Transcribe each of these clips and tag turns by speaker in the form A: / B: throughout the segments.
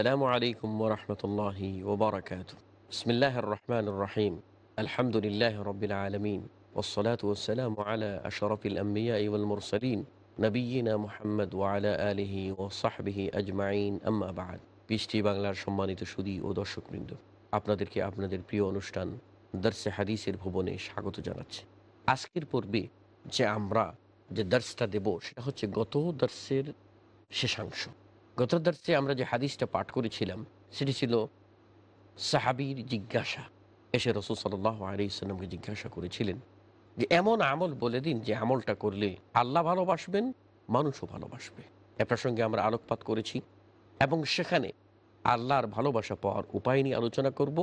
A: আসসালামু আলাইকুম ওরহমতুল্লাহি ওবরাকাত ইসমিল্লাহ রহমান রহিম আলহামদুলিল্লাহ রবিল আলমিন ওসলাত ওসালাম আলা আশরফিল আম্বিয়া ইউল মুরসলিন নবীনা মোহাম্মদ ওয়ালা আলহি ও সাহবিহি আজমাইন আম্মাবাদ পৃষ্টি বাংলার সম্মানিত সুদী ও দর্শকবৃন্দ, আপনাদেরকে আপনাদের প্রিয় অনুষ্ঠান দর্শে হাদিসের ভুবনে স্বাগত জানাচ্ছি। আজকের পর্বে যে আমরা যে দর্শটা দেব, সেটা হচ্ছে গত দর্শের শেষাংশ। গত আমরা যে হাদিসটা পাঠ করেছিলাম, সেটি ছিল সাহাবির জিজ্ঞাসা। এসে রসুল সাল্লাহ জিজ্ঞাসা করেছিলেন যে, এমন আমল বলে দিন যে আমলটা করলে আল্লাহ ভালোবাসবেন, মানুষও ভালোবাসবে। এ প্রসঙ্গে আমরা আলোকপাত করেছি এবং সেখানে আল্লাহর ভালোবাসা পাওয়ার উপায় নিয়ে আলোচনা করব,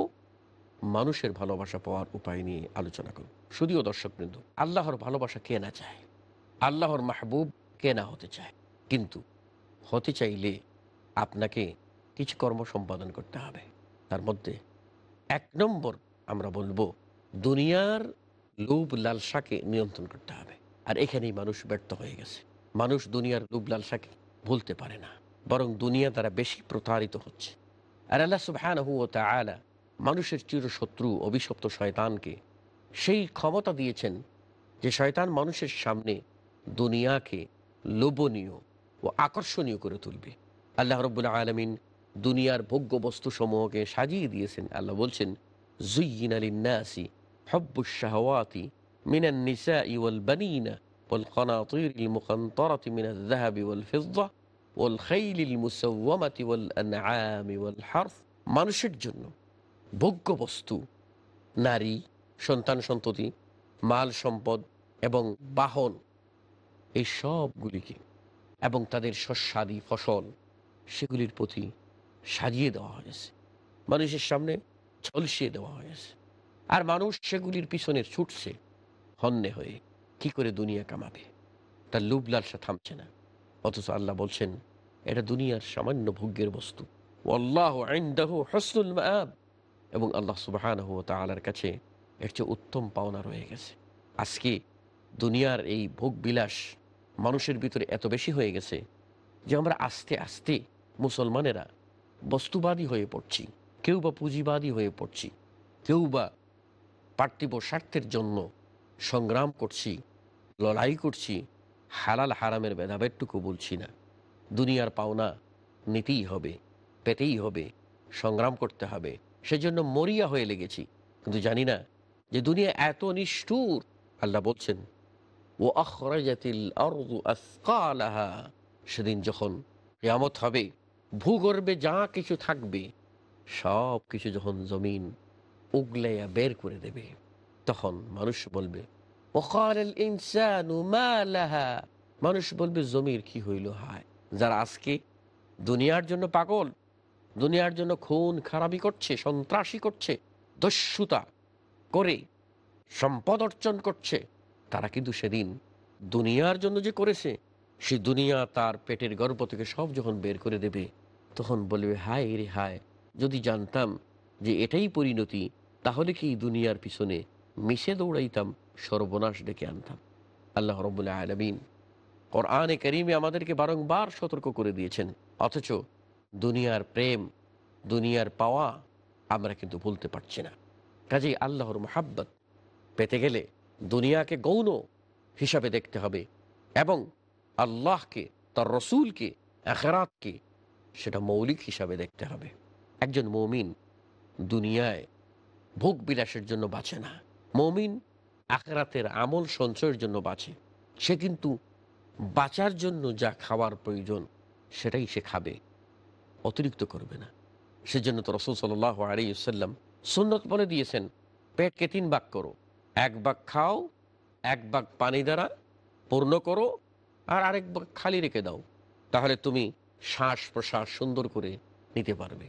A: মানুষের ভালোবাসা পাওয়ার উপায় নিয়ে আলোচনা করব। শুধুও দর্শকবৃন্দ আল্লাহর ভালোবাসা কে না চায় আল্লাহর মাহবুব কে না হতে চায়, কিন্তু হতে চাইলে আপনাকে কিছু কর্ম সম্পাদন করতে হবে। তার মধ্যে এক নম্বর আমরা বলব, দুনিয়ার লোভ লালসাকে নিয়ন্ত্রণ করতে হবে। আর এখানেই মানুষ ব্যর্থ হয়ে গেছে। মানুষ দুনিয়ার লোভ লালসাকে ভুলতে পারে না। বরং দুনিয়া দ্বারা বেশি প্রতারিত হচ্ছে। আর আল্লাহ সুবহানাহু ও তাআলা মানুষের চিরশত্রু, অভিশপ্ত শয়তানকে সেই ক্ষমতা দিয়েছেন যে শয়তান মানুষের সামনে দুনিয়াকে লোভনীয় ও আকর্ষণীয় করে তুলবে। আল্লাহ রব্বুল্লা আলমিন দুনিয়ার ভোগ্য বস্তু সমূহকে সাজিয়ে দিয়েছেন আল্লাহ বলছেন জুইন আলিনাসি হব্বুশাহওয়াতি মিনান নিসা ইউল বানিনা والقناطير المقنطرة من الذهب والفضة والخيل المسومة والأنعام والحرث মানুষের জন্য ভোগ্য বস্তু নারী সন্তান সন্ততি মাল সম্পদ এবং বাহন এই সবগুলিকে এবং তাদের শস্যাদি ফসল সেগুলির প্রতি সাজিয়ে দেওয়া হয়েছে মানুষের সামনে ঝলসিয়ে দেওয়া হয়েছে আর মানুষ সেগুলির পিছনে ছুটছে, হন্যে হয়ে কি করে দুনিয়া কামাবে? তার লুব লালসা থামছে না। অথচ আল্লাহ বলছেন, এটা দুনিয়ার সামান্য ভোগ্যের বস্তু। আল্লাহ হসনুল এবং আল্লাহ সুবাহ তালার কাছে চেয়ে উত্তম পাওনা রয়ে গেছে। আজকে দুনিয়ার এই ভোগ বিলাস মানুষের ভিতরে এত বেশি হয়ে গেছে যে আমরা আস্তে আস্তে মুসলমানেরা বস্তুবাদী হয়ে পড়ছি, কেউ বা পুঁজিবাদী হয়ে পড়ছি, কেউ বা পার্থিব স্বার্থের জন্য সংগ্রাম করছি, লড়াই করছি, হালাল হারামের ভেদাভেদটুকু বলছি না। দুনিয়ার পাওনা নিতেই হবে, পেতেই হবে, সংগ্রাম করতে হবে। সেজন্য মরিয়া হয়ে লেগেছি। কিন্তু জানি না যে দুনিয়া এত নিষ্ঠুর, আল্লাহ বলছেন ও আখরাজাতিল সেদিন যখন কেয়ামত হবে ভূগর্ভে যা কিছু থাকবে, সব কিছু যখন জমিন উগলাইয়া বের করে দেবে, তখন মানুষ বলবে মানুষ বলবে, জমির কি হইল, হায়? যারা আজকে দুনিয়ার জন্য পাগল, দুনিয়ার জন্য খুন, খারাপি করছে, সন্ত্রাসী করছে, দস্যুতা করে সম্পদ অর্জন করছে, তারা কিন্তু সেদিন দুনিয়ার জন্য যে করেছে সে দুনিয়া তার পেটের গর্ব থেকে সব যখন বের করে দেবে, তখন বলবে, হায় রে হায়, যদি জানতাম যে এটাই পরিণতি, তাহলে কি দুনিয়ার পিছনে মিশে দৌড়াইতাম, সর্বনাশ ডেকে আনতাম। আল্লাহ রবুল্লাহ আলমিন কোরআনে করিমে আমাদেরকে বারংবার সতর্ক করে দিয়েছেন, অথচ দুনিয়ার প্রেম, দুনিয়ার পাওয়া আমরা কিন্তু ভুলতে পারছি না। কাজেই আল্লাহর মোহাব্বত, পেতে গেলে দুনিয়াকে গৌণ হিসাবে দেখতে হবে এবং আল্লাহকে, তার রসুলকে, আখেরাতকে, সেটা মৌলিক হিসাবে দেখতে হবে। একজন মৌমিন দুনিয়ায় ভোগ বিলাসের জন্য বাঁচে না। মৌমিন আখেরাতের আমল সঞ্চয়ের জন্য বাঁচে। সে কিন্তু বাঁচার জন্য যা খাওয়ার প্রয়োজন, সেটাই সে খাবে, অতিরিক্ত করবে না। সেজন্য তো রসুল সাল আলিয়াল্লাম সুন্নত বলে দিয়েছেন, পেটকে তিন বাক করো। এক বাক খাও, এক বাক পানি দ্বারা পূর্ণ করো আর আরেক খালি রেখে দাও। তাহলে তুমি শ্বাস প্রশ্বাস সুন্দর করে নিতে পারবে।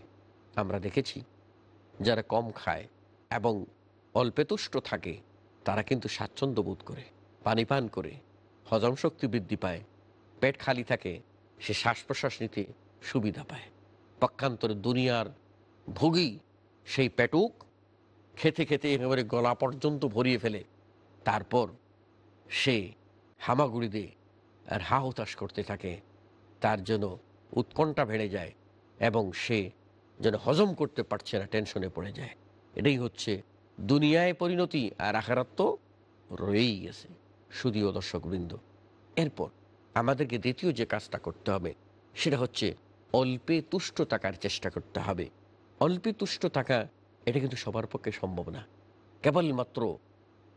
A: আমরা দেখেছি, যারা কম খায় এবং অল্পে তুষ্ট থাকে, তারা কিন্তু স্বাচ্ছন্দ্য বোধ করে, পানি পান করে, হজম শক্তি বৃদ্ধি পায়, পেট খালি থাকে, সে শ্বাস প্রশ্বাস নিতে সুবিধা পায়। পক্ষান্তরে দুনিয়ার ভোগী সেই পেটুক খেতে খেতে একেবারে গলা পর্যন্ত ভরিয়ে ফেলে। তারপর সে হামাগুড়ি দিয়ে আর হা হুতাশ করতে থাকে, তার জন্য উৎকণ্ঠা বেড়ে যায় এবং সে যেন হজম করতে পারছে না, টেনশনে পড়ে যায়। এটাই হচ্ছে দুনিয়ায় পরিণতি আর আখারাত তো রয়েই গেছে শুধুও দর্শকবৃন্দ। এরপর আমাদেরকে দ্বিতীয় যে কাজটা করতে হবে, সেটা হচ্ছে অল্পে তুষ্ট থাকার চেষ্টা করতে হবে। অল্পে তুষ্ট থাকা, এটা কিন্তু সবার পক্ষে সম্ভব না। কেবলমাত্র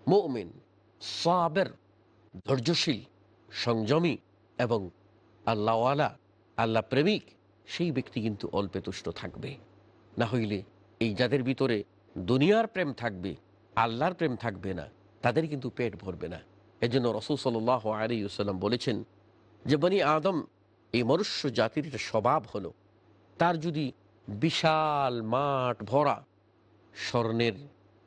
A: মৌমিন, সাবের, ধৈর্যশীল সংযমী এবং আল্লাহওয়ালা, আল্লাহ প্রেমিক, সেই ব্যক্তি কিন্তু অল্পে তুষ্ট থাকবে। না হইলে এই যাদের ভিতরে দুনিয়ার প্রেম থাকবে, আল্লাহর প্রেম থাকবে না, তাদের কিন্তু পেট ভরবে না। এজন্য রসুল সাল আলী সাল্লাম বলেছেন যে, বনি আদম, এই মনুষ্য জাতির একটা স্বভাব হলো, তার যদি বিশাল মাঠ ভরা স্বর্ণের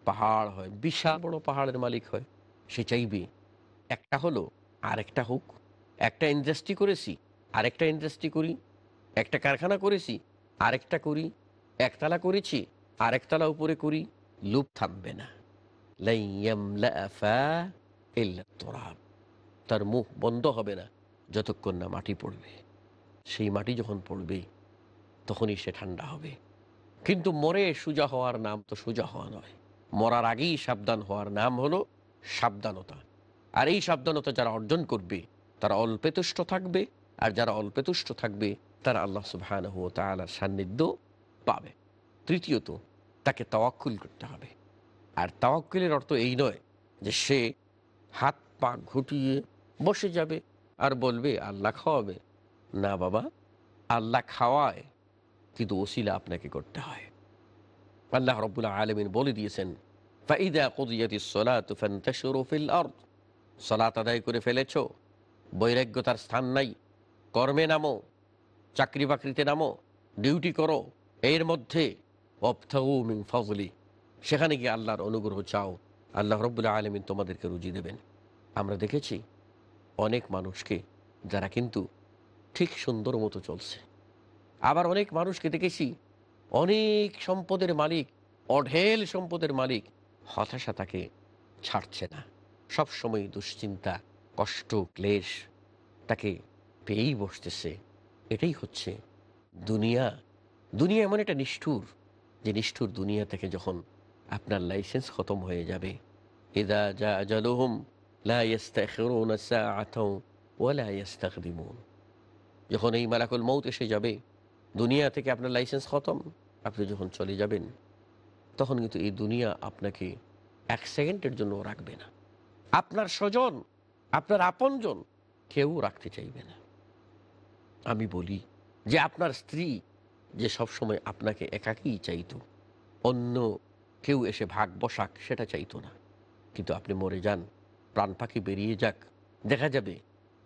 A: পাহাড় হয়, বিশাল বড় পাহাড়ের মালিক হয়, সে চাইবে, একটা হলো আরেকটা হোক, একটা ইন্ডাস্ট্রি করেছি, আরেকটা ইন্ডাস্ট্রি করি, একটা কারখানা করেছি, আরেকটা করি, একতলা করেছি, আরেকতলা উপরে করি লুপ থামবে না। তার মুখ বন্ধ হবে না যতক্ষণ না মাটি পড়বে। সেই মাটি যখন পড়বে, তখনই সে ঠান্ডা হবে। কিন্তু মরে সোজা হওয়ার নাম তো সোজা হওয়া নয়। মরার আগেই সাবধান হওয়ার নাম হলো সাবধানতা। আর এই সাবধানতা যারা অর্জন করবে, তারা অল্পে তুষ্ট থাকবে, আর যারা অল্পে তুষ্ট থাকবে, তারা আল্লাহ সুবহানাহু ওয়া তাআলার সান্নিধ্য পাবে। তৃতীয়ত, তাকে তাওয়াক্কুল করতে হবে। আর তাওয়াক্কুলের অর্থ এই নয় যে সে হাত পা ঘুটিয়ে বসে যাবে আর বলবে, আল্লাহ খাওয়াবে। না বাবা, আল্লাহ খাওয়ায়, কিন্তু ওসিলা আপনাকে করতে হয়। আল্লাহ রব্বুল আলমিন বলে দিয়েছেন ফাইদা কুদিয়াতি সলাত ফান্তাশিরু ফিল আরদ। সলাত আদায় করে ফেলেছ বৈরাগ্যতার স্থান নাই। কর্মে নামো চাকরি বাকরিতে নামো, ডিউটি করো, এর মধ্যে মিন ফজলি, সেখানে গিয়ে আল্লাহর অনুগ্রহ চাও, আল্লাহ রব্বুল আলমিন তোমাদেরকে রুজি দেবেন। আমরা দেখেছি অনেক মানুষকে যারা কিন্তু ঠিক সুন্দর মতো চলছে। আবার অনেক মানুষকে দেখেছি অনেক সম্পদের মালিক, অঢেল সম্পদের মালিক হতাশা তাকে ছাড়ছে না। সবসময় দুশ্চিন্তা, কষ্ট, ক্লেশ তাকে পেয়েই বসতেছে। এটাই হচ্ছে দুনিয়া। দুনিয়া এমন একটা নিষ্ঠুর, যে নিষ্ঠুর দুনিয়া থেকে যখন আপনার লাইসেন্স খতম হয়ে যাবে। এদা যা জালুহুম লা ইয়াস্তাখিরুনা সাআতাও ওয়ালা ইয়াস্তাকদিমুন যখন এই মালাকুল মৌত এসে যাবে, দুনিয়া থেকে আপনার লাইসেন্স খতম, আপনি যখন চলে যাবেন, তখন কিন্তু এই দুনিয়া আপনাকে এক সেকেন্ডের জন্য রাখবে না। আপনার স্বজন, আপনার আপনজন কেউ রাখতে চাইবে না। আমি বলি যে আপনার স্ত্রী যে সবসময় আপনাকে একাকেই চাইত, অন্য কেউ এসে ভাগ বসাক সেটা চাইতো না। কিন্তু আপনি মরে যান, প্রাণ পাখি বেরিয়ে যাক, দেখা যাবে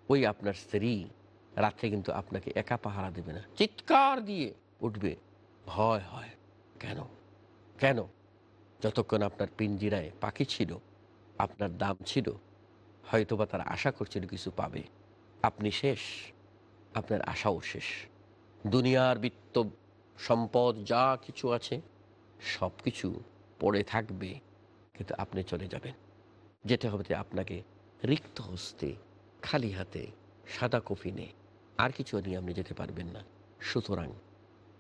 A: ওই আপনার স্ত্রী রাত্রে কিন্তু আপনাকে একা পাহারা দেবে না। চিৎকার দিয়ে উঠবে, ভয় হয় কেন? কেন? যতক্ষণ আপনার পিঞ্জিরায় পাখি ছিল আপনার দাম ছিল, হয়তোবা তারা আশা করছিল কিছু পাবে। আপনি শেষ, আপনার আশাও শেষ। দুনিয়ার বিত্ত সম্পদ যা কিছু আছে সব কিছু পড়ে থাকবে, কিন্তু আপনি চলে যাবেন। যেতে হবে আপনাকে রিক্ত হস্তে, খালি হাতে, সাদা কফিনে। আর কিছু নিয়ে আপনি যেতে পারবেন না। সুতরাং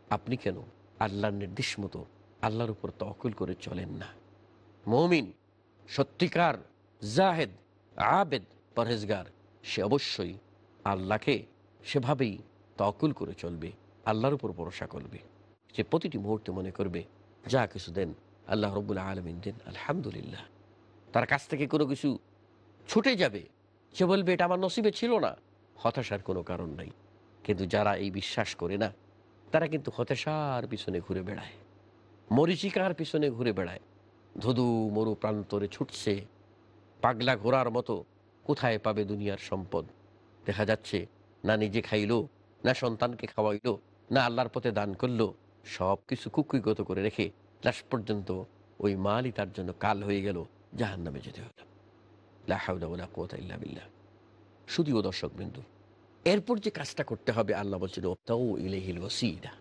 A: আপনি কেন আল্লাহর নির্দেশ মতো আল্লাহর উপর তহকুল করে চলেন না? মমিন সত্যিকার জাহেদ, আবেদ পরহেজগার, সে অবশ্যই আল্লাহকে সেভাবেই তকুল করে চলবে, আল্লাহর উপর ভরসা করবে। যে প্রতিটি মুহূর্তে মনে করবে, যা কিছু দেন আল্লাহ রব্বুল আলমিন দেন, আলহামদুলিল্লাহ। তার কাছ থেকে কোনো কিছু ছুটে যাবে। সে বলবে, এটা আমার নসিবে ছিল না। হতাশার কোনো কারণ নাই। কিন্তু যারা এই বিশ্বাস করে না, তারা কিন্তু হতাশার পিছনে ঘুরে বেড়ায়, মরিচিকার পিছনে ঘুরে বেড়ায়। ধুধু মরু প্রান্তরে ছুটছে, পাগলা ঘোড়ার মতো কোথায় পাবে দুনিয়ার সম্পদ? দেখা যাচ্ছে, না নিজে খাইলো, না সন্তানকে খাওয়াইল, না আল্লাহর পথে দান করল সব কিছু কুকুইগত করে রেখে লাশ পর্যন্ত ওই মালই তার জন্য কাল হয়ে গেল জাহান নামে যেতে হলো। বিল্লাহ। শুধুও দর্শক বিন্দু এরপর যে কাজটা করতে হবে, আল্লাহ বলছেন ওতাও ইলেহিল ওসিলা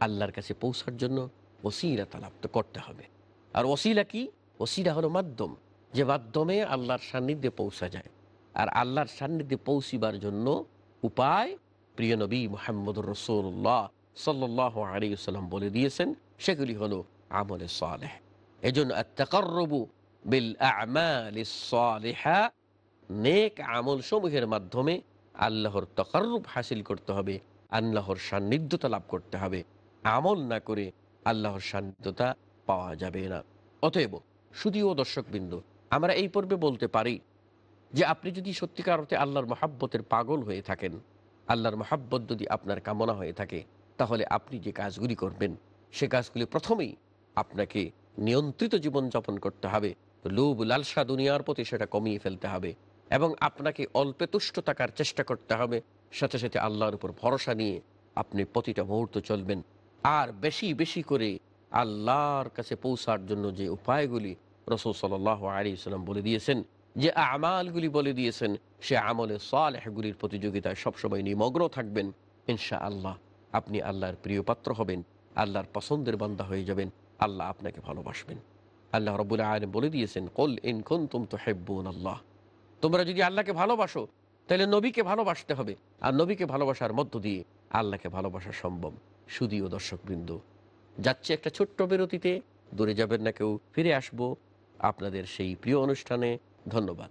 A: আল্লাহর কাছে পৌঁছার জন্য ওসিলা তালাপ্ত করতে হবে। আর ওসিলা কি? ওসিলা হলো মাধ্যম, যে মাধ্যমে আল্লাহর সান্নিধ্যে পৌঁছা যায়। আর আল্লাহর সান্নিধ্যে পৌঁছিবার জন্য উপায় প্রিয় নবী মোহাম্মদ রসুল্লাহ সাল্লাহ আলিয়াল্লাম বলে দিয়েছেন, সেগুলি হলো আমলে সালেহ। এজন্য আত্মাকর্রবু বিল নেক আমল সমূহের মাধ্যমে আল্লাহর তকাররূপ হাসিল করতে হবে, আল্লাহর সান্নিধ্যতা লাভ করতে হবে। আমল না করে আল্লাহর সান্নিধ্যতা পাওয়া যাবে না। অতএব শুধুও দর্শকবৃন্দ, আমরা এই পর্বে বলতে পারি যে আপনি যদি সত্যিকার অর্থে আল্লাহর মহাব্বতের পাগল হয়ে থাকেন, আল্লাহর মহাব্বত যদি আপনার কামনা হয়ে থাকে, তাহলে আপনি যে কাজগুলি করবেন, সে কাজগুলি প্রথমেই আপনাকে নিয়ন্ত্রিত জীবনযাপন করতে হবে। লোভ লালসা দুনিয়ার প্রতি সেটা কমিয়ে ফেলতে হবে এবং আপনাকে অল্পে তুষ্ট থাকার চেষ্টা করতে হবে। সাথে সাথে আল্লাহর উপর ভরসা নিয়ে আপনি প্রতিটা মুহূর্ত চলবেন। আর বেশি বেশি করে আল্লাহর কাছে পৌঁছার জন্য যে উপায়গুলি রসুল সাল আলী সাল্লাম বলে দিয়েছেন, যে আমালগুলি বলে দিয়েছেন, সে আমলে সালেহগুলির প্রতিযোগিতায় সবসময় নিমগ্ন থাকবেন। ইনশা আল্লাহ আপনি আল্লাহর প্রিয় পাত্র হবেন, আল্লাহর পছন্দের বান্দা হয়ে যাবেন, আল্লাহ আপনাকে ভালোবাসবেন। আল্লাহ রবুল্লাহ আলম বলে দিয়েছেন, কল ইন কোন তুম তো হেব্বুন আল্লাহ তোমরা যদি আল্লাহকে ভালোবাসো, তাহলে নবীকে ভালোবাসতে হবে। আর নবীকে ভালোবাসার মধ্য দিয়ে আল্লাহকে ভালোবাসা সম্ভব। শুধুও দর্শকবৃন্দ যাচ্ছে একটা ছোট্ট বিরতিতে। দূরে যাবেন না কেউ, ফিরে আসব আপনাদের সেই প্রিয় অনুষ্ঠানে। ধন্যবাদ।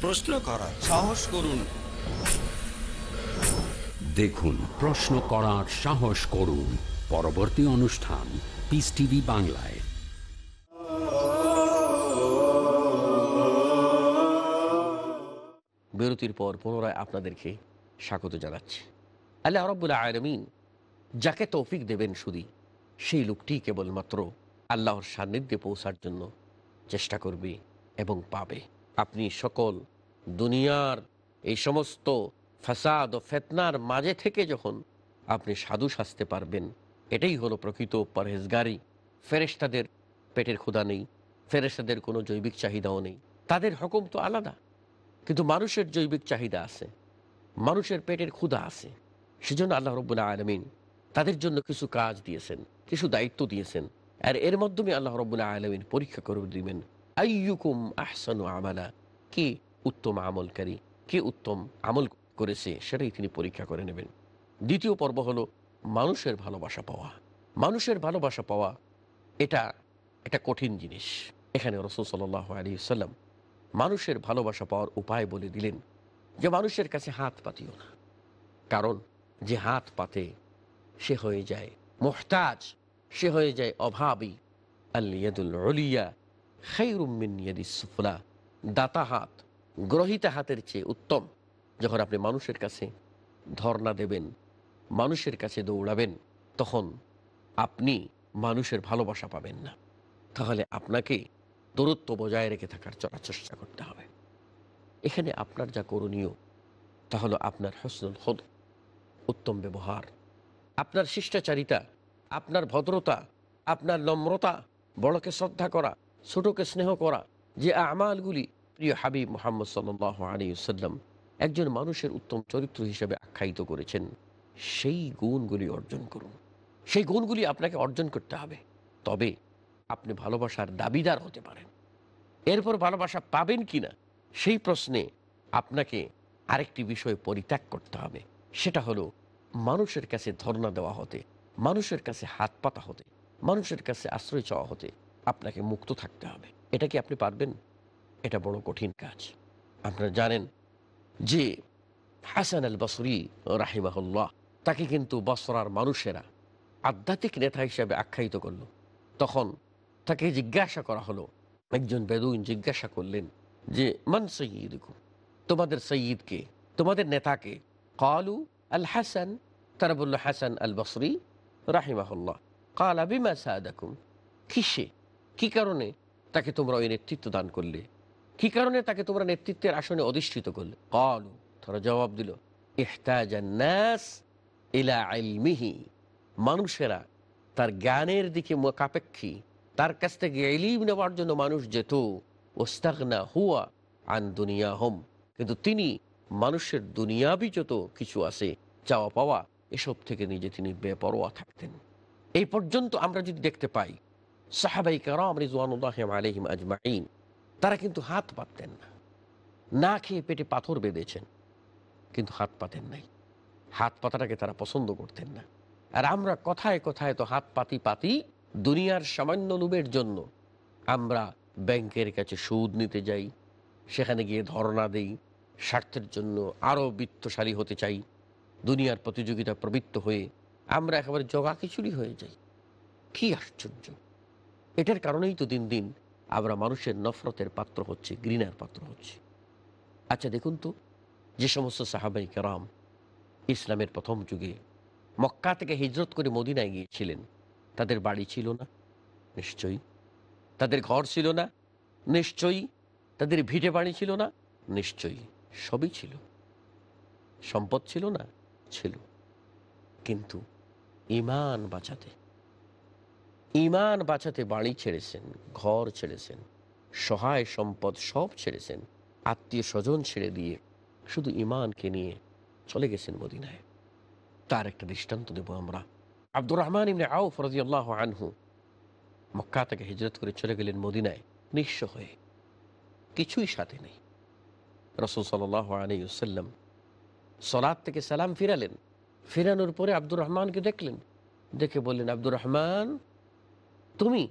B: প্রশ্ন করা সাহস করুন।
C: দেখুন প্রশ্ন করার সাহস করুন। পরবর্তী অনুষ্ঠান পিস টিভি বাংলায়।
A: বিরতির পর পুনরায় আপনাদেরকে স্বাগত জানাচ্ছি। আল্লাহ রব্বুল্লাহ আলমিন যাকে তৌফিক দেবেন শুধু সেই লোকটি কেবলমাত্র আল্লাহর সান্নিধ্যে পৌঁছার জন্য চেষ্টা করবে এবং পাবে। আপনি সকল দুনিয়ার এই সমস্ত ফাসাদ ও ফেতনার মাঝে থেকে যখন আপনি সাধু সাজতে পারবেন, এটাই হলো প্রকৃত পরহেজগারি। ফেরেশতাদের পেটের ক্ষুধা নেই, ফেরেশতাদের কোনো জৈবিক চাহিদাও নেই। তাদের হকম তো আলাদা, কিন্তু মানুষের জৈবিক চাহিদা আছে, মানুষের পেটের ক্ষুধা আছে। সেজন্য আল্লাহ রব্বুল্লাহ আলমিন তাদের জন্য কিছু কাজ দিয়েছেন, কিছু দায়িত্ব দিয়েছেন। আর এর মাধ্যমে আল্লাহ রব্বুল্লাহ আলমিন পরীক্ষা করে দিবেন আইয়ুকুম আহসানু আমালা? কে উত্তম আমলকারী? কে উত্তম আমল করেছে? সেটাই তিনি পরীক্ষা করে নেবেন। দ্বিতীয় পর্ব হলো মানুষের ভালোবাসা পাওয়া। মানুষের ভালোবাসা পাওয়া, এটা একটা কঠিন জিনিস। এখানে রসুল সাল্লাহ আলী সাল্লাম মানুষের ভালোবাসা পাওয়ার উপায় বলে দিলেন যে, মানুষের কাছে হাত পাতিও না। কারণ যে হাত পাতে, সে হয়ে যায় মোহতাজ, সে হয়ে যায় অভাবী। আল্লিয়াদুল অলিয়া খৈরুমিন সুফলা, দাতা হাত, গ্রহিতা হাতের চেয়ে উত্তম। যখন আপনি মানুষের কাছে ধর্ণা দেবেন, মানুষের কাছে দৌড়াবেন, তখন আপনি মানুষের ভালোবাসা পাবেন না। তাহলে আপনাকে দূরত্ব বজায় রেখে থাকার চলার চেষ্টা করতে হবে। এখানে আপনার যা করণীয়, তা হলো আপনার হসনুল হদ উত্তম ব্যবহার। আপনার শিষ্টাচারিতা, আপনার ভদ্রতা, আপনার নম্রতা, বড়কে শ্রদ্ধা করা ছোটকে স্নেহ করা, যে আমালগুলি প্রিয় হাবিব মোহাম্মদ সাল্লাহ আলী সাল্লাম একজন মানুষের উত্তম চরিত্র হিসেবে আখ্যায়িত করেছেন, সেই গুণগুলি অর্জন করুন। সেই গুণগুলি আপনাকে অর্জন করতে হবে। তবে আপনি ভালোবাসার দাবিদার হতে পারেন। এরপর ভালোবাসা পাবেন কি না সেই প্রশ্নে আপনাকে আরেকটি বিষয় পরিত্যাগ করতে হবে। সেটা হলো, মানুষের কাছে ধর্ণা দেওয়া হতে, মানুষের কাছে হাত পাতা হতে, মানুষের কাছে আশ্রয় চাওয়া হতে আপনাকে মুক্ত থাকতে হবে। এটা কি আপনি পারবেন? এটা বড় কঠিন কাজ। আপনারা জানেন যে হাসান আল বসরি রাহিমাহুল্লাহ তাকে কিন্তু বসরার মানুষেরা আধ্যাত্মিক নেতা হিসেবে আখ্যায়িত করল। তখন তাকে জিজ্ঞাসা করা হলো, একজন বেদুইন জিজ্ঞাসা করলেন যে, মান সঈদ তোমাদের সঈদকে তোমাদের নেতাকে? কালু আল হাসান তারা বলল, হাসান আল বসরি রাহিমাহুল্লাহ। কাল আবিমা সাদাকুম? কিসে? কি কারণে তাকে তোমরা ওই নেতৃত্ব দান করলে? কি কারণে তাকে তোমরা নেতৃত্বের আসনে অধিষ্ঠিত করলে? কালু, তারা জবাব দিল ইহতাজান্নাস ইলা আলমিহি মানুষেরা তার জ্ঞানের দিকে মোকাপেক্ষী তার কাছ থেকে এলিম নেওয়ার জন্য মানুষ যেত, ওস্তাগনা হুয়া আন দুনিয়া হোম কিন্তু তিনি মানুষের দুনিয়াবি যত কিছু আছে, চাওয়া পাওয়া, এসব থেকে নিজে তিনি বেপরোয়া থাকতেন। এই পর্যন্ত আমরা যদি দেখতে পাই সাহাবাই কারাম রিজওয়ানুল্লাহ আলহিম আজমাইন, তারা কিন্তু হাত পাততেন না। না খেয়ে পেটে পাথর বেঁধেছেন, কিন্তু হাত পাতেন নাই। হাত পাতাটাকে তারা পছন্দ করতেন না। আর আমরা কথায় কথায় তো হাত পাতি পাতি দুনিয়ার সামান্য লোভের জন্য আমরা ব্যাংকের কাছে সুদ নিতে যাই, সেখানে গিয়ে ধর্ণা দেই, স্বার্থের জন্য আরও বিত্তশালী হতে চাই, দুনিয়ার প্রতিযোগিতা প্রবৃত্ত হয়ে আমরা একেবারে জগা হয়ে যাই। কি আশ্চর্য! এটার কারণেই তো দিন দিন আমরা মানুষের নফরতের পাত্র হচ্ছে, ঘৃণার পাত্র হচ্ছে। আচ্ছা দেখুন তো, যে সমস্ত সাহাবাই কারাম ইসলামের প্রথম যুগে মক্কা থেকে হিজরত করে মদিনায় গিয়েছিলেন, তাদের বাড়ি ছিল না, নিশ্চয়ই। তাদের ঘর ছিল না, নিশ্চয়ই। তাদের ভিটে বাড়ি ছিল না, নিশ্চয়ই। সবই ছিল। সম্পদ ছিল না, ছিল। কিন্তু ইমান বাঁচাতে ইমান বাঁচাতে বাড়ি ছেড়েছেন, ঘর ছেড়েছেন, সহায় সম্পদ সব ছেড়েছেন, আত্মীয় স্বজন ছেড়ে দিয়ে শুধু ইমানকে নিয়ে চলে গেছেন মদিনায়। তার একটা দৃষ্টান্ত দেব আমরা। আব্দুর রহমান ইমনে আউফ রাজিয়াল্লাহ আনহু মক্কা থেকে হিজরত করে চলে গেলেন মদিনায়, নিঃস্ব হয়ে। কিছুই সাথে নেই। রসুল সাল আলিউসাল্লাম সলাদ থেকে সালাম ফিরালেন। ফিরানোর পরে আব্দুর রহমানকে দেখলেন। দেখে বললেন, আব্দুর রহমান তুমি?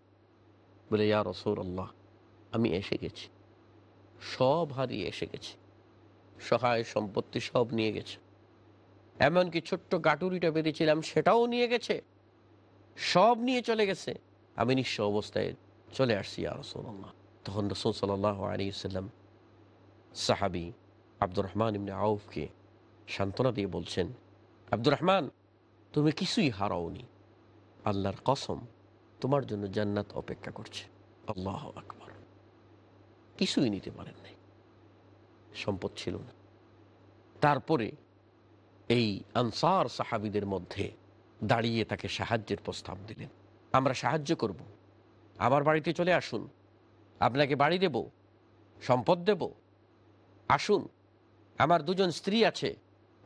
A: বলে, ইয়া রসুল আল্লাহ আমি এসে গেছি। সব হারিয়ে এসে গেছি। সহায় সম্পত্তি সব নিয়ে গেছে। এমনকি ছোট্ট গাটুরিটা বেঁধেছিলাম, সেটাও নিয়ে গেছে। সব নিয়ে চলে গেছে। আমি নিঃস্ব অবস্থায় চলে আসছি আর রসুল্লাহ তখন রসুল সাল্লাহ আলী সাল্লাম সাহাবি আব্দুর রহমান ইমনে আউফকে সান্ত্বনা দিয়ে বলছেন আব্দুর রহমান তুমি কিছুই হারাওনি। আল্লাহর কসম তোমার জন্য জান্নাত অপেক্ষা করছে। আল্লাহ আকবর। কিছুই নিতে পারেন নাই। সম্পদ ছিল না। তারপরে এই আনসার সাহাবিদের মধ্যে দাঁড়িয়ে তাকে সাহায্যের প্রস্তাব দিলেন। আমরা সাহায্য করব। আমার বাড়িতে চলে আসুন। আপনাকে বাড়ি দেব, সম্পদ দেব। আসুন। আমার দুজন স্ত্রী আছে,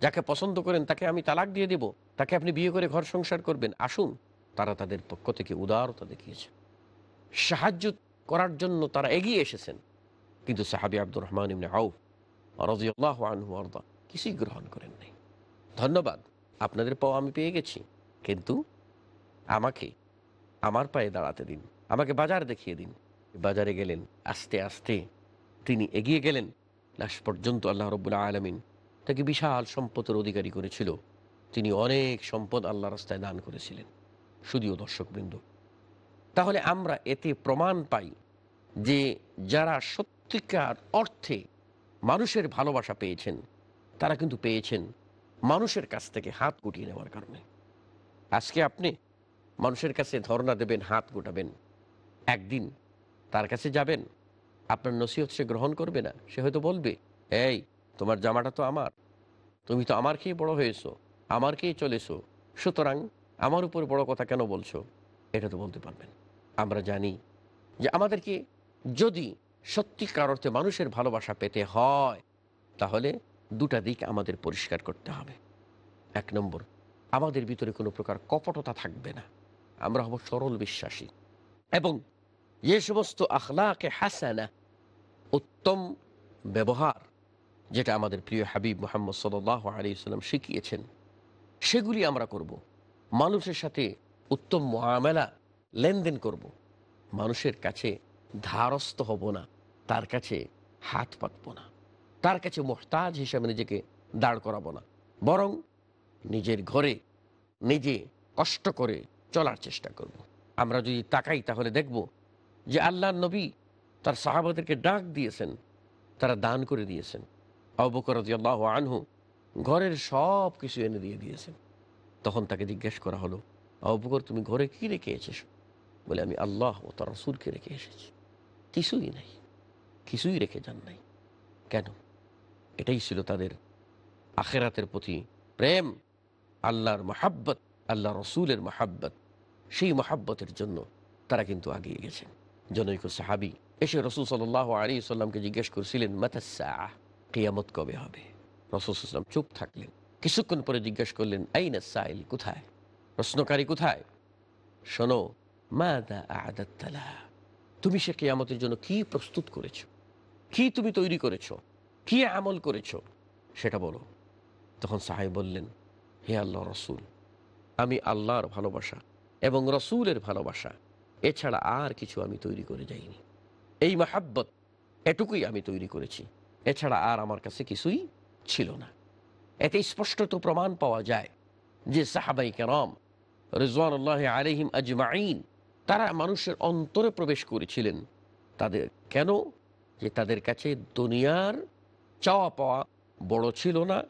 A: যাকে পছন্দ করেন তাকে আমি তালাক দিয়ে দেব। তাকে আপনি বিয়ে করে ঘর সংসার করবেন। আসুন। তারা তাদের পক্ষ থেকে উদারতা দেখিয়েছে। সাহায্য করার জন্য তারা এগিয়ে এসেছেন। কিন্তু সাহাবি আব্দুর রহমান ইমনে আউফ রাজিউল্লাহ আনহু কিছুই গ্রহণ করেন নাই। ধন্যবাদ, আপনাদের পাওয়া আমি পেয়ে গেছি। কিন্তু আমাকে, আমার পায়ে দাঁড়াতে দিন, আমাকে বাজার দেখিয়ে দিন। বাজারে গেলেন, আস্তে আস্তে তিনি এগিয়ে গেলেন। লাশ পর্যন্ত আল্লাহ রবুল্লা আলমিন তাকে বিশাল সম্পদের অধিকারী করেছিল। তিনি অনেক সম্পদ আল্লাহ রাস্তায় দান করেছিলেন। শুধুও দর্শকবৃন্দ। তাহলে আমরা এতে প্রমাণ পাই যে যারা সত্যিকার অর্থে মানুষের ভালোবাসা পেয়েছেন, তারা কিন্তু পেয়েছেন মানুষের কাছ থেকে হাত গুটিয়ে নেওয়ার কারণে। আজকে আপনি মানুষের কাছে ধর্ণা দেবেন, হাত গোটাবেন, একদিন তার কাছে যাবেন, আপনার নসিহত সে গ্রহণ করবে না, সে হয়তো বলবে, এই, তোমার জামাটা তো আমার, তুমি তো আমার খেয়ে বড় হয়েছো, আমার খেয়ে চলেছো, সুতরাং আমার উপর বড় কথা কেন বলছো? এটা তো বলতে পারবেন। আমরা জানি যে আমাদেরকে যদি সত্যিকার অর্থে মানুষের ভালোবাসা পেতে হয়, তাহলে দুটা দিক আমাদের পরিষ্কার করতে হবে। এক নম্বর, আমাদের ভিতরে কোনো প্রকার কপটতা থাকবে না। আমরা হব সরল বিশ্বাসী। এবং যে সমস্ত আখলাকে হাসানা উত্তম ব্যবহার যেটা আমাদের প্রিয় হাবিব মোহাম্মদ সাল আলী সাল্লাম শিখিয়েছেন, সেগুলি আমরা করব। মানুষের সাথে উত্তম মহামেলা লেনদেন করব। মানুষের কাছে ধারস্থ হব না, তার কাছে হাত পাতব না, তার কাছে মোহতাজ হিসাবে নিজেকে দাঁড় করাবো না, বরং নিজের ঘরে নিজে কষ্ট করে চলার চেষ্টা করব। আমরা যদি তাকাই তাহলে দেখব যে আল্লাহ নবী তার সাহাবাদেরকে ডাক দিয়েছেন, তারা দান করে দিয়েছেন। অবকর আনহু ঘরের সব কিছু এনে দিয়ে দিয়েছেন। তখন তাকে জিজ্ঞেস করা হলো অবকর তুমি ঘরে কি রেখে এসেছ? বলে, আমি আল্লাহ ও তার রসুলকে রেখে এসেছি। কিছুই নাই, কিছুই রেখে যান নাই। কেন? এটাই ছিল তাদের আখেরাতের প্রতি প্রেম, আল্লাহর মহাব্বত, আল্লাহ রসুলের মহাব্বত। সেই মহাব্বতের জন্য তারা কিন্তু আগিয়ে গেছেন। জনৈক সাহাবি এসে রসুল সাল্লাহ আলী সাল্লামকে জিজ্ঞেস করছিলেন, মাতাসা কিয়ামত কবে হবে? রসুল সাল্লাম চুপ থাকলেন। কিছুক্ষণ পরে জিজ্ঞেস করলেন, আইনা সাইল? কোথায়? প্রশ্নকারী কোথায়? শোনো তুমি সে কেয়ামতের জন্য কি প্রস্তুত করেছ? কি তুমি তৈরি করেছ? কি আমল করেছ? সেটা বলো। তখন সাহেব বললেন, হে আল্লাহ রসুল, আমি আল্লাহর ভালোবাসা এবং রসুলের ভালোবাসা, এছাড়া আর কিছু আমি তৈরি করে যাইনি। এই মাহাব্বত এটুকুই আমি তৈরি করেছি। এছাড়া আর আমার কাছে কিছুই ছিল না। এতে স্পষ্টত প্রমাণ পাওয়া যায় যে সাহাবাই কেরম রেজওয়ানুল্লাহ আলহিম আজমাইন তারা মানুষের অন্তরে প্রবেশ করেছিলেন। তাদের কেন? যে তাদের কাছে দুনিয়ার চাওয়া পাওয়া বড় ছিল না,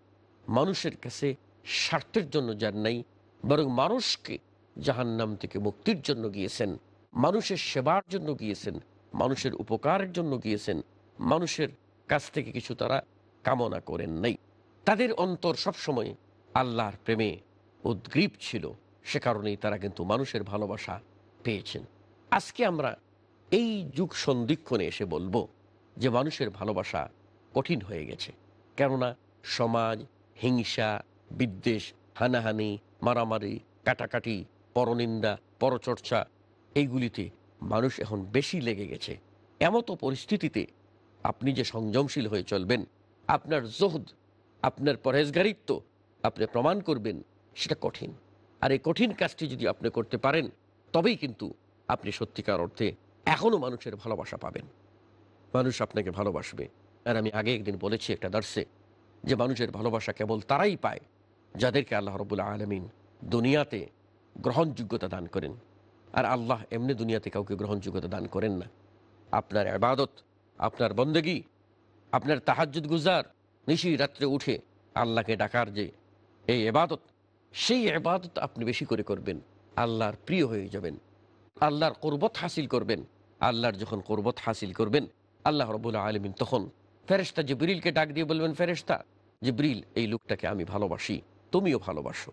A: মানুষের কাছে স্বার্থের জন্য যান নাই, বরং মানুষকে জাহান্নাম থেকে মুক্তির জন্য গিয়েছেন, মানুষের সেবার জন্য গিয়েছেন, মানুষের উপকারের জন্য গিয়েছেন, মানুষের কাছ থেকে কিছু তারা কামনা করেন নাই। তাদের অন্তর সবসময় আল্লাহর প্রেমে উদ্গ্রীব ছিল। সে কারণেই তারা কিন্তু মানুষের ভালোবাসা পেয়েছেন। আজকে আমরা এই যুগ সন্ধিক্ষণে এসে বলব যে মানুষের ভালোবাসা কঠিন হয়ে গেছে। কেননা সমাজ, হিংসা, বিদ্বেষ, হানাহানি, মারামারি, কাটাকাটি, পরনিন্দা, পরচর্চা, এইগুলিতে মানুষ এখন বেশি লেগে গেছে। এমতো পরিস্থিতিতে আপনি যে সংযমশীল হয়ে চলবেন, আপনার জোহদ আপনার পরহেজগারিত্ব আপনি প্রমাণ করবেন, সেটা কঠিন। আর এই কঠিন কাজটি যদি আপনি করতে পারেন, তবেই কিন্তু আপনি সত্যিকার অর্থে এখনও মানুষের ভালোবাসা পাবেন। মানুষ আপনাকে ভালোবাসবে। আর আমি আগে একদিন বলেছি একটা দর্শে, যে মানুষের ভালোবাসা কেবল তারাই পায় যাদেরকে আল্লাহ রবুল্লা আলমিন দুনিয়াতে গ্রহণযোগ্যতা দান করেন। আর আল্লাহ এমনি দুনিয়াতে কাউকে গ্রহণযোগ্যতা দান করেন না। আপনার আবাদত আপনার বন্দেগি, আপনার তাহাজুদ গুজার নিশি রাত্রে উঠে আল্লাহকে ডাকার যে এই এবাদত, সেই এবাদত আপনি বেশি করে করবেন। আল্লাহর প্রিয় হয়ে যাবেন। আল্লাহর কোরবত হাসিল করবেন। আল্লাহর যখন কোরবত হাসিল করবেন, আল্লাহ রবুল্লা আলমিন তখন ফেরেস্তা জিব্রিলকে ডাক দিয়ে বলবেন ফেরেস্তা জিব্রিল, এই লোকটাকে আমি ভালোবাসি। তুমিও ভালোবাসো।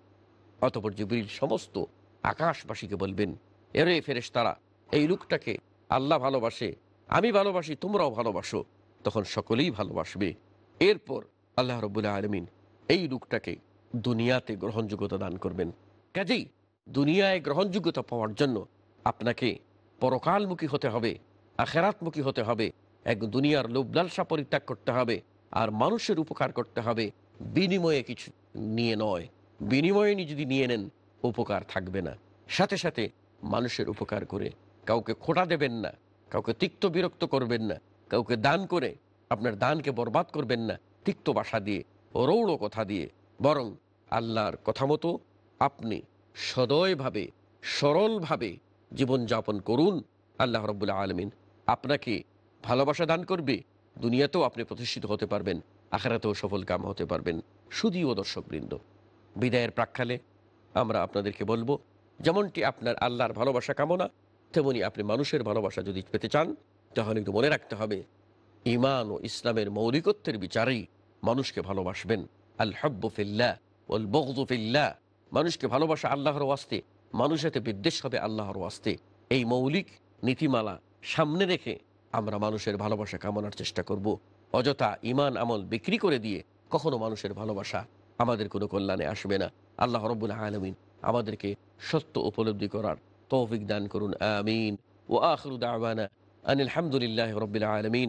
A: অতপর জিব্রিল সমস্ত আকাশবাসীকে বলবেন, এরে ফেরেস্তারা এই লোকটাকে আল্লাহ ভালোবাসে, আমি ভালোবাসি, তোমরাও ভালোবাসো। তখন সকলেই ভালোবাসবে। এরপর আল্লাহ রবুল্লা আলমিন এই লোকটাকে দুনিয়াতে গ্রহণযোগ্যতা দান করবেন। কাজেই দুনিয়ায় গ্রহণযোগ্যতা পাওয়ার জন্য আপনাকে পরকালমুখী হতে হবে, আখেরাতমুখী হতে হবে, এক দুনিয়ার লোভলালসা পরিত্যাগ করতে হবে, আর মানুষের উপকার করতে হবে। বিনিময়ে কিছু নিয়ে নয়, বিনিময়ে যদি নিয়ে নেন, উপকার থাকবে না। সাথে সাথে মানুষের উপকার করে কাউকে খোটা দেবেন না, কাউকে তিক্ত বিরক্ত করবেন না, কাউকে দান করে আপনার দানকে বরবাদ করবেন না তিক্ত বাসা দিয়ে, রৌড়ো কথা দিয়ে। বরং আল্লাহর কথা মতো আপনি সদয়ভাবে, সরলভাবে জীবনযাপন করুন। আল্লাহ রব্বুল্লাহ আলমিন আপনাকে ভালোবাসা দান করবে। দুনিয়াতেও আপনি প্রতিষ্ঠিত হতে পারবেন, আখারাতেও সফল কাম হতে পারবেন। শুধুও দর্শকবৃন্দ, বিদায়ের প্রাক্ষালে আমরা আপনাদেরকে বলব, যেমনটি আপনার আল্লাহর ভালোবাসা কামনা, তেমনি আপনি মানুষের ভালোবাসা যদি পেতে চান, তাহলে একটু মনে রাখতে হবে ইমান ও ইসলামের মৌলিকত্বের বিচারেই মানুষকে ভালোবাসবেন। আল হব্বফিল্লা মানুষকে ভালোবাসা আল্লাহর ওয়াস্তে মানুষেতে বিদ্বেষ হবে আল্লাহর ওয়াস্তে। এই মৌলিক নীতিমালা সামনে রেখে আমরা মানুষের ভালোবাসা কামনার চেষ্টা করব। অযথা ইমান আমল বিক্রি করে দিয়ে কখনো মানুষের ভালোবাসা আমাদের কোনো কল্যাণে আসবে না। আল্লাহ রব্বুল আলমিন আমাদেরকে সত্য উপলব্ধি করার তৌফিক দান করুন, আমিন। ও আখরু দাওয়ানা আনিল হামদুলিল্লাহ রবিল আলমিন।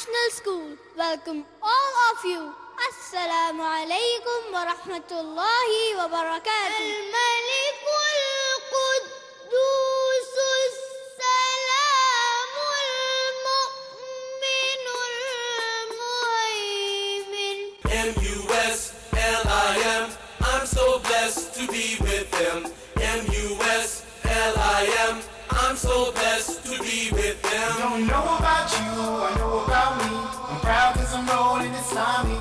D: International School welcome all of you. Assalamu alaikum wa rahmatullahi wa barakatuh.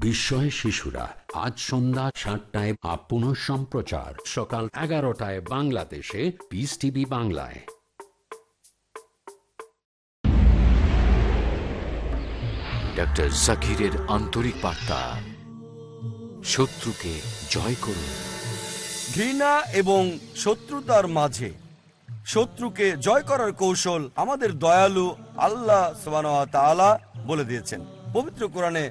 C: বিস্ময় শিশুরা আজ সন্ধ্যা সাতটায় আপন সম্প্রচার সকাল এগারোটায় বাংলাদেশে পিস টিভি বাংলায়।
E: ডক্টর জাকিরের আন্তরিক বার্তা। শত্রুকে জয় করুন।
B: ঘৃণা এবং শত্রুতার মাঝে শত্রুকে জয় করার কৌশল আমাদের দয়ালু আল্লাহ তাআলা বলে দিয়েছেন। পবিত্র কোরআনে